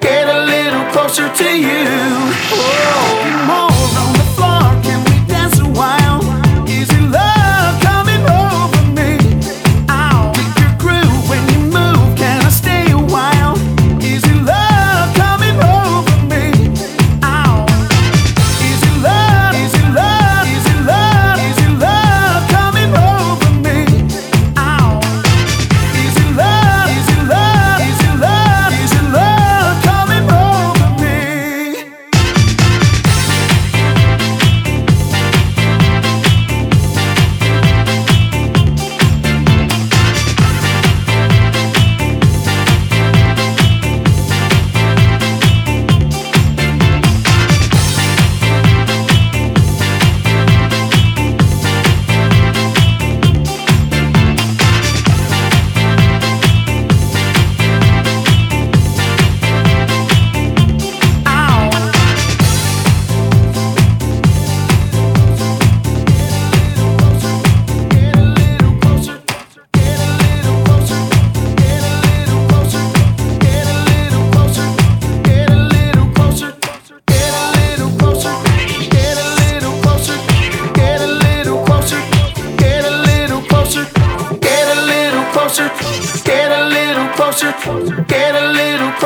get a little closer to you. Whoa.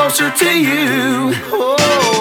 Closer to you. Oh.